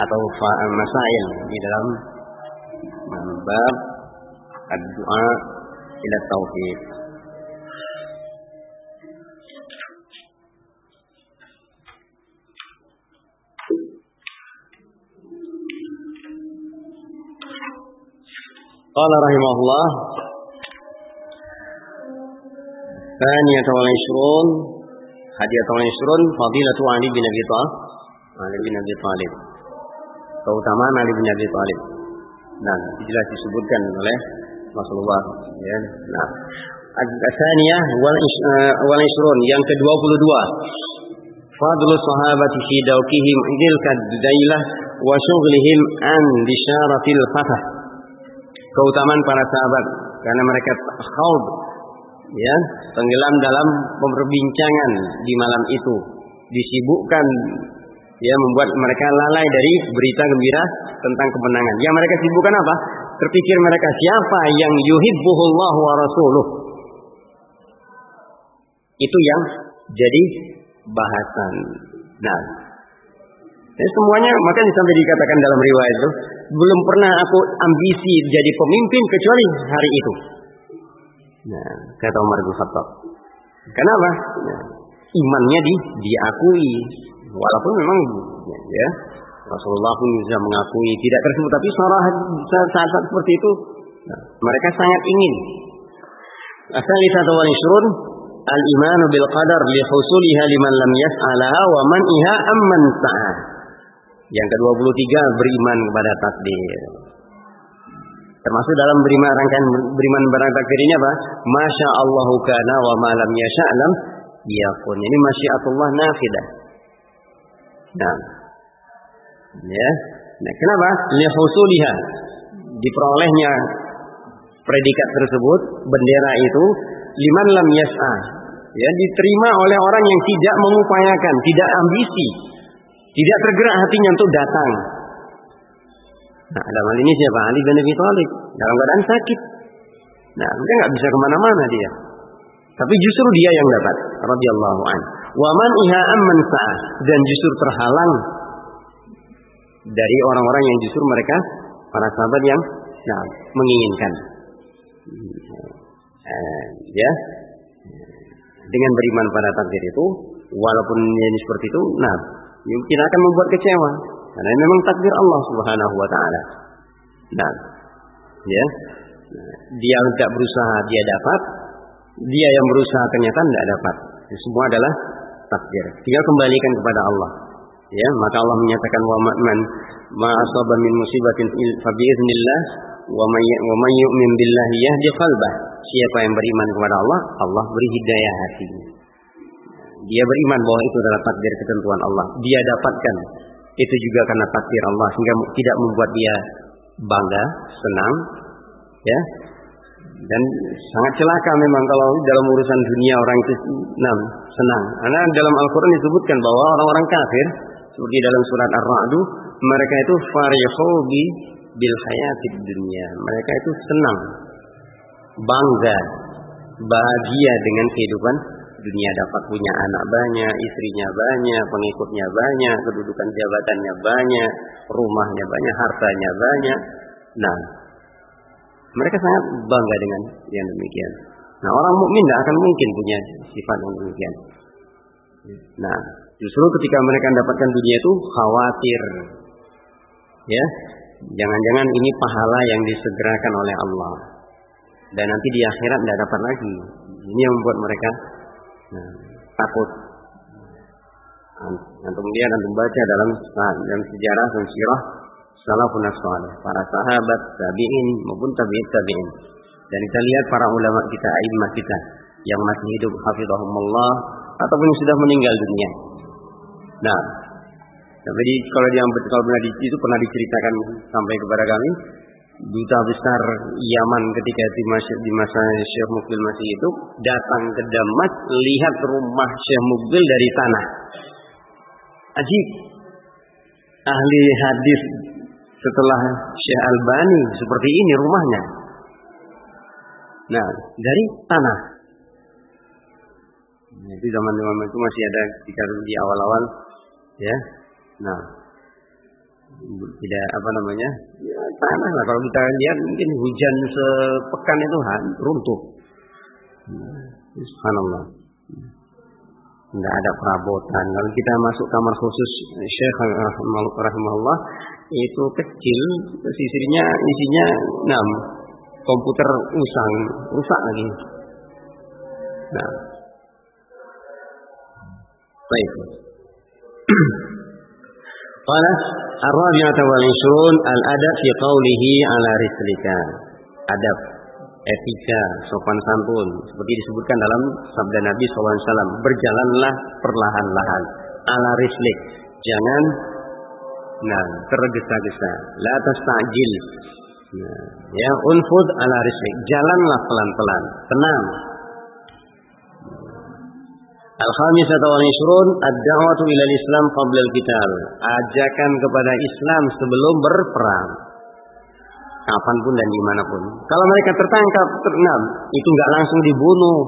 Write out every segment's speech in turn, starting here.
atau masail di dalam bab doa ila tauhid. Qala rahimahullah. Thaniyah wal ishrun. Hadiah wal ishrun Fadilatu Ali bin Abi Talib Ali bin Abi Talib keutamaan Ali bin Abi Thalib. Nah, jelas disebutkan oleh Rasulullah ya. Nah, Asaniyah wal wal isrun yang ke-22. Fadlu sahabati fi dawkihim idil kadailah wa syughlihim an bisyaratil fatah. Keutamaan para sahabat karena mereka khaud ya, tenggelam dalam perbincangan di malam itu, disibukkan ya membuat mereka lalai dari berita gembira tentang kemenangan. Yang mereka sibukkan apa? Terpikir mereka siapa yang yuhibbuhullah wa rasuluh. Itu yang jadi bahasan. Nah, ya semuanya makanya sampai dikatakan dalam riwayat itu belum pernah aku ambisi jadi pemimpin kecuali hari itu. Nah, kata Umar bin Khattab. Kenapa? Nah, imannya di diakui Walaupun memang ya Rasulullah pun bisa mengakui tidak tersebut, tapi saat-saat seperti itu nah, mereka sangat ingin. Asal satu wal isrun al imanu bil qadar li husuliha liman lam yas'alaha wa man iha amman sa'ah. Yang ke-23 beriman kepada takdir. Termasuk dalam beriman rangkaian beriman kepada takdir ini apa? Masya Allahu kana wa ma lam yasha'lam yakun. Ini masyiatullah nafidah. Nah, ya. Nah, kenapa? Lihusuliha. Diperolehnya predikat tersebut, bendera itu liman lam yas'a. Ya, diterima oleh orang yang tidak mengupayakan, tidak ambisi, tidak tergerak hatinya untuk datang. Nah, dalam hal ini siapa? Ali bin Abi Thalib dalam keadaan sakit. Nah, dia nggak bisa ke mana-mana dia. Tapi justru dia yang dapat. Radiyallahu an. Waman iha amman dan justru terhalang dari orang-orang yang justru mereka para sahabat yang nah, menginginkan. Eh, ya, dengan beriman pada takdir itu, walaupun ini seperti itu, nah, kita akan membuat kecewa. Karena memang takdir Allah Subhanahu wa taala. Nah, ya. Dia tidak berusaha dia dapat, dia yang berusaha ternyata tidak dapat. Semua adalah takdir. Tinggal kembalikan kepada Allah. Ya, maka Allah menyatakan wa man ma asaba min musibatin fa bi idznillah wa may wa may yu'min billahi yahdi qalbah. Siapa yang beriman kepada Allah, Allah beri hidayah hatinya. Dia beriman bahwa itu adalah takdir ketentuan Allah. Dia dapatkan itu juga karena takdir Allah sehingga tidak membuat dia bangga, senang, ya. Dan sangat celaka memang kalau dalam urusan dunia orang itu senang. Karena dalam Al-Quran disebutkan bahwa orang-orang kafir seperti dalam surat Ar-Ra'd mereka itu farihu bi bil hayatid dunia. Mereka itu senang, bangga, bahagia dengan kehidupan dunia dapat punya anak banyak, istrinya banyak, pengikutnya banyak, kedudukan jabatannya banyak, rumahnya banyak, hartanya banyak. Nah, mereka sangat bangga dengan yang demikian. Nah, orang mukmin tidak akan mungkin punya sifat yang demikian. Nah, justru ketika mereka mendapatkan dunia itu khawatir. Ya, jangan-jangan ini pahala yang disegerakan oleh Allah. Dan nanti di akhirat tidak dapat lagi. Ini yang membuat mereka nah, takut. Antum lihat, antum baca dalam dalam sejarah dan sirah salafun salih, para sahabat, tabi'in maupun tabi'in tabi'in. Dan kita lihat para ulama kita, a'immah kita yang masih hidup hafizahumullah ataupun yang sudah meninggal dunia. Nah, jadi kalau yang kalau pernah di, itu pernah diceritakan sampai kepada kami, duta besar Yaman ketika di masa, di masa Syekh Mukbil masih hidup datang ke Damas lihat rumah Syekh Mukbil dari tanah. Ajib. Ahli hadis setelah Syekh Albani seperti ini rumahnya. Nah, dari tanah. Nah, itu zaman-zaman itu masih ada ketika di awal-awal ya. Nah, tidak apa namanya ya, tanah lah kalau kita lihat mungkin hujan sepekan itu runtuh Subhanallah tidak ada perabotan kalau kita masuk kamar khusus Syekh rahimahullah itu kecil sisinya isinya enam. Komputer usang rusak lagi. Nah. Baik. Qala ar-rabi'atu wal 20 al-adab fi qawlihi ala rislika. Adab. Etika sopan santun. Seperti disebutkan dalam sabda Nabi SAW berjalanlah perlahan-lahan ala rislik. Jangan nah tergesa-gesa la tastajil nah, ya unfud ala rislik jalanlah pelan-pelan tenang Al-khamisata wal ishrun ad-da'watu ila islam qabla al-qital. Ajakan kepada Islam sebelum berperang. Kapan pun dan di mana pun. Kalau mereka tertangkap, ternam, itu nggak langsung dibunuh.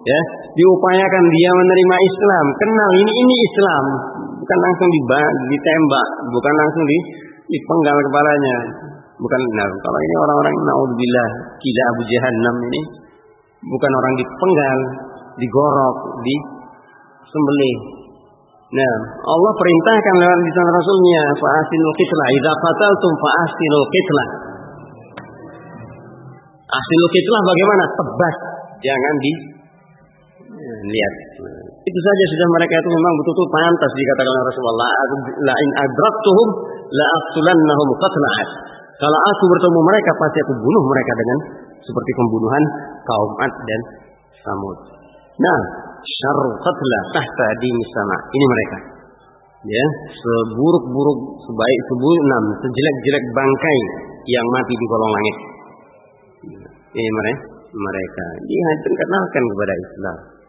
Ya, diupayakan dia menerima Islam. Kenal ini ini Islam, bukan langsung ditembak, bukan langsung di, dipenggal kepalanya. Bukan nah, kalau ini orang-orang naudzubillah, kila Abu Jahannam ini bukan orang dipenggal, digorok, di sembelih. Nah, Allah perintahkan lewat lisan Rasulnya, fa'asinul kitlah. Idza qataltum fa'asinul kitlah. Asinul kitlah bagaimana? Tebas, jangan di lihat. Itu saja sudah mereka itu memang betul-betul pantas dikatakan oleh Rasulullah. La in adraktuhum la aqtulannahum qatla'at. Kalau aku bertemu mereka pasti aku bunuh mereka dengan seperti pembunuhan kaum Ad dan Samud. Nah, syarru qatla tahta dini sama. Ini mereka. Ya, seburuk-buruk, sebaik seburuk enam, sejelek-jelek bangkai yang mati di kolong langit. Ini mereka, mereka dikenalkan kepada Islam.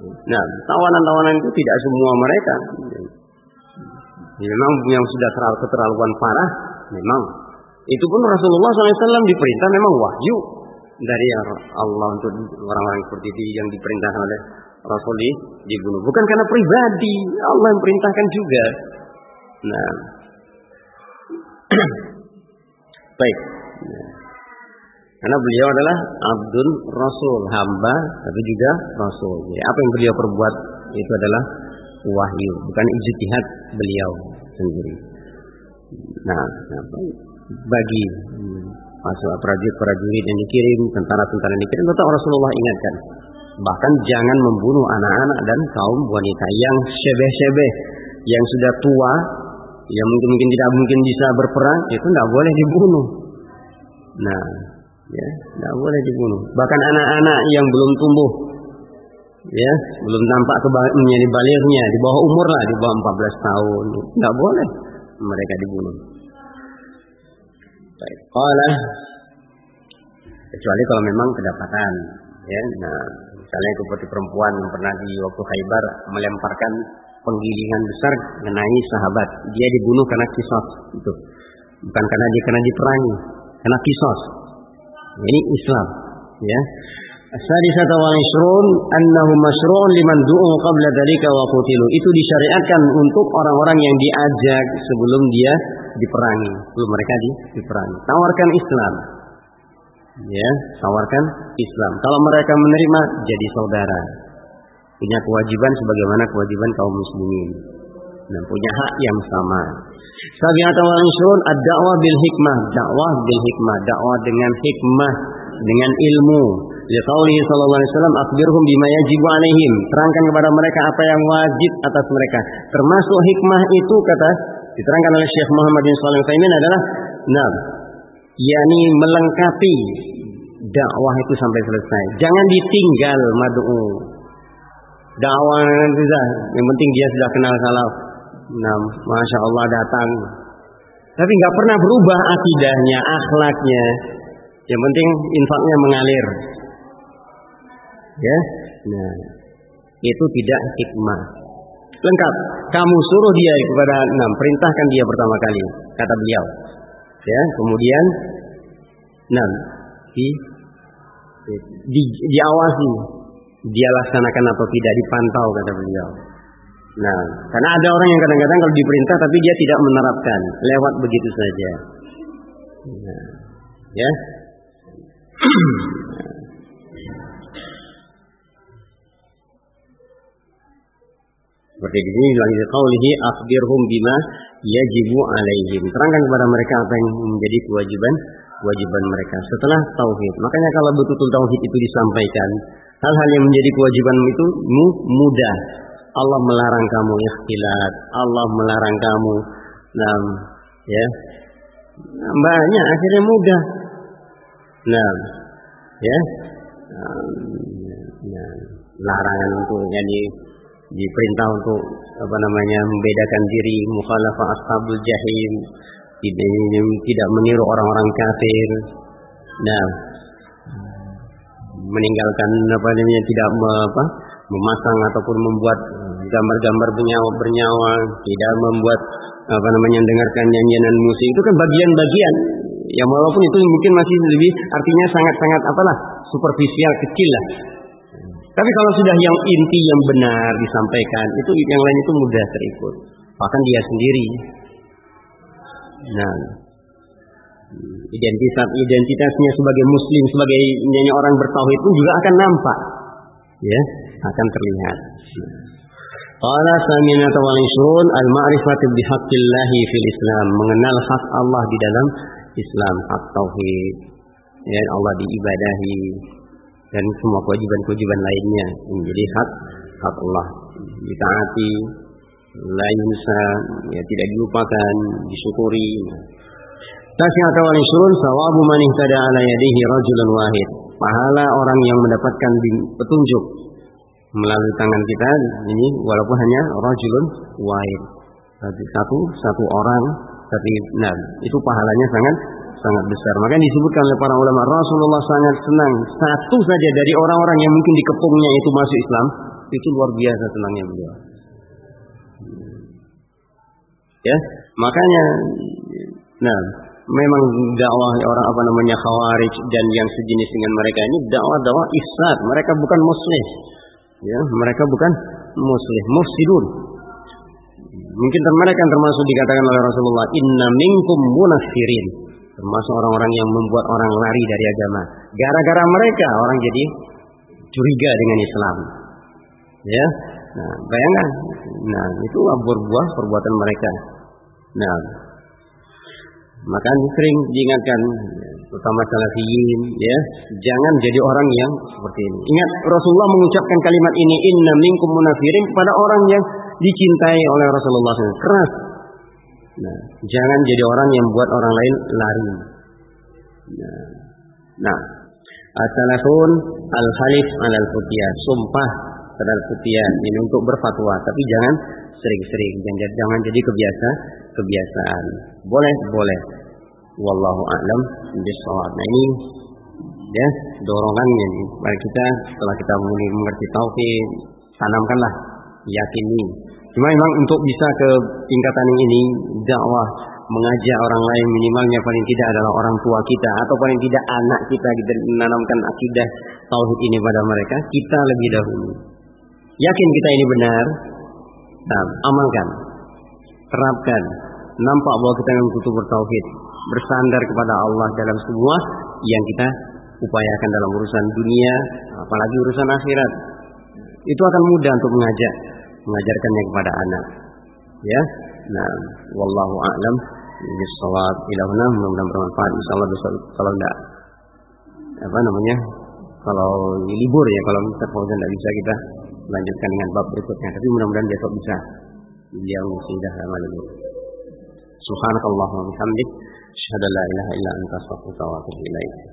Nah, tawanan-tawanan itu tidak semua mereka. Memang yang sudah terlalu keterlaluan parah, memang. Itu pun Rasulullah SAW diperintah memang wahyu dari Allah untuk orang-orang seperti itu yang diperintahkan oleh Rasul dibunuh. Bukan karena pribadi, Allah yang perintahkan juga. Nah, baik. Karena beliau adalah Abdul Rasul, hamba tapi juga Rasul. Jadi apa yang beliau perbuat itu adalah wahyu, bukan ijtihad beliau sendiri. Nah, bagi masuk prajurit-prajurit yang dikirim, tentara-tentara yang dikirim, tetap Rasulullah ingatkan. Bahkan jangan membunuh anak-anak dan kaum wanita yang sebeh-sebeh, yang sudah tua, yang mungkin mungkin tidak mungkin bisa berperang, itu tidak boleh dibunuh. Nah, ya, tidak boleh dibunuh. Bahkan anak-anak yang belum tumbuh, ya, belum tampak menjadi balirnya, di bawah umur lah, di bawah 14 tahun, tidak boleh mereka dibunuh. Baik. Qala kecuali kalau memang kedapatan ya. Nah, misalnya seperti perempuan yang pernah di waktu Khaybar melemparkan penggilingan besar mengenai sahabat. Dia dibunuh karena kisos itu. Bukan karena dia karena diperangi, karena kisos. Ini Islam, ya. As-sadisata wal ishrun annahu masyru'un liman du'u qabla dzalika wa qutilu. Itu disyariatkan untuk orang-orang yang diajak sebelum dia diperangi, sebelum mereka di, diperangi. Tawarkan Islam. Ya, tawarkan Islam. Kalau mereka menerima jadi saudara. Punya kewajiban sebagaimana kewajiban kaum muslimin dan punya hak yang sama. Sabi'ata wal ishrun ad-da'wah bil hikmah, dakwah bil hikmah, dakwah dengan hikmah, dengan ilmu, Liqaulihi sallallahu alaihi wasallam akhbirhum bima yajibu alaihim. Terangkan kepada mereka apa yang wajib atas mereka. Termasuk hikmah itu kata diterangkan oleh Syekh Muhammad bin Shalih Utsaimin adalah nah, yakni melengkapi dakwah itu sampai selesai. Jangan ditinggal mad'u. Dakwah sudah, yang penting dia sudah kenal salaf. Nah, masya Allah datang. Tapi nggak pernah berubah akidahnya, akhlaknya. Yang penting infaknya mengalir. Ya. Nah, itu tidak hikmah. Lengkap. Kamu suruh dia kepada enam, perintahkan dia pertama kali, kata beliau. Ya, kemudian enam di, di diawasi dia laksanakan atau tidak dipantau kata beliau. Nah, karena ada orang yang kadang-kadang kalau diperintah tapi dia tidak menerapkan, lewat begitu saja. Nah, ya. Seperti di sini lagi qaulihi akhbirhum bima yajibu alaihim. Terangkan kepada mereka apa yang menjadi kewajiban kewajiban mereka setelah tauhid. Makanya kalau betul-betul tauhid itu disampaikan, hal-hal yang menjadi kewajiban itu mudah. Allah melarang kamu ikhtilat, Allah melarang kamu nah, ya. Banyak akhirnya mudah. Nah, ya. Nah, larangan untuk jadi diperintah untuk apa namanya membedakan diri mukhalafah ashabul jahim tidak meniru orang-orang kafir nah meninggalkan apa namanya tidak apa memasang ataupun membuat gambar-gambar bernyawa bernyawa tidak membuat apa namanya mendengarkan nyanyian musik itu kan bagian-bagian yang walaupun itu mungkin masih lebih artinya sangat-sangat apalah superficial kecil lah tapi kalau sudah yang inti yang benar disampaikan, itu yang lain itu mudah terikut. Bahkan dia sendiri. Nah, identitas identitasnya sebagai muslim, sebagai nyanyi orang bertauhid pun juga akan nampak. Ya, akan terlihat. Qala saminata wal isrun al-ma'rifatu bihaqqillahi fil Islam, mengenal hak Allah di dalam Islam, hak tauhid. Ya, Allah diibadahi, dan semua kewajiban-kewajiban lainnya menjadi hak hak Allah. Ditaati lain bisa ya tidak dilupakan disyukuri. Tasi'at wal isrun sawabu man ihtada ala yadihi rajulun wahid. Pahala orang yang mendapatkan petunjuk melalui tangan kita ini walaupun hanya rajulun wahid satu satu orang tapi nah itu pahalanya sangat sangat besar. Maka disebutkan oleh para ulama Rasulullah sangat senang satu saja dari orang-orang yang mungkin dikepungnya itu masuk Islam itu luar biasa senangnya beliau. Ya, makanya nah memang dakwah orang apa namanya khawarij dan yang sejenis dengan mereka ini dakwah-dakwah isat. Mereka bukan muslim. Ya, mereka bukan muslim, mufsidun. Mungkin mereka termasuk dikatakan oleh Rasulullah, "Inna minkum munafirin." termasuk orang-orang yang membuat orang lari dari agama. Gara-gara mereka orang jadi curiga dengan Islam. Ya, nah, bayangkan, nah itu berbuah perbuatan mereka. Nah, maka sering diingatkan, terutama salafiyin, ya, jangan jadi orang yang seperti ini. Ingat Rasulullah mengucapkan kalimat ini, Inna minkum munafirin pada orang yang dicintai oleh Rasulullah SAW. Keras Nah, jangan jadi orang yang buat orang lain lari. Nah, nah as-salafun al-halif al futiyah, sumpah terhadap futiyah ini untuk berfatwa, tapi jangan sering-sering, jangan, jangan jadi kebiasa kebiasaan. Boleh, boleh. Wallahu a'lam bishawab. Nah, ini ya dorongannya nih. Mari kita setelah kita mengerti tauhid, tanamkanlah yakini Cuma memang untuk bisa ke tingkatan ini dakwah mengajak orang lain minimalnya paling tidak adalah orang tua kita atau paling tidak anak kita kita menanamkan akidah tauhid ini pada mereka kita lebih dahulu yakin kita ini benar nah, amalkan terapkan nampak bahwa kita memang butuh bertauhid bersandar kepada Allah dalam semua yang kita upayakan dalam urusan dunia apalagi urusan akhirat. Itu akan mudah untuk mengajak mengajarkannya kepada anak. Ya. Nah, wallahu a'lam. Bisawab ilahuna mudah-mudahan bermanfaat. Insyaallah besok kalau enggak apa namanya kalau libur ya kalau. Fauzan tidak bisa kita lanjutkan dengan bab berikutnya. Tapi mudah-mudahan besok bisa. Beliau sudah lama libur bihamdik. asyhadu an la ilaha illa anta astaghfiruka wa atubu ilaik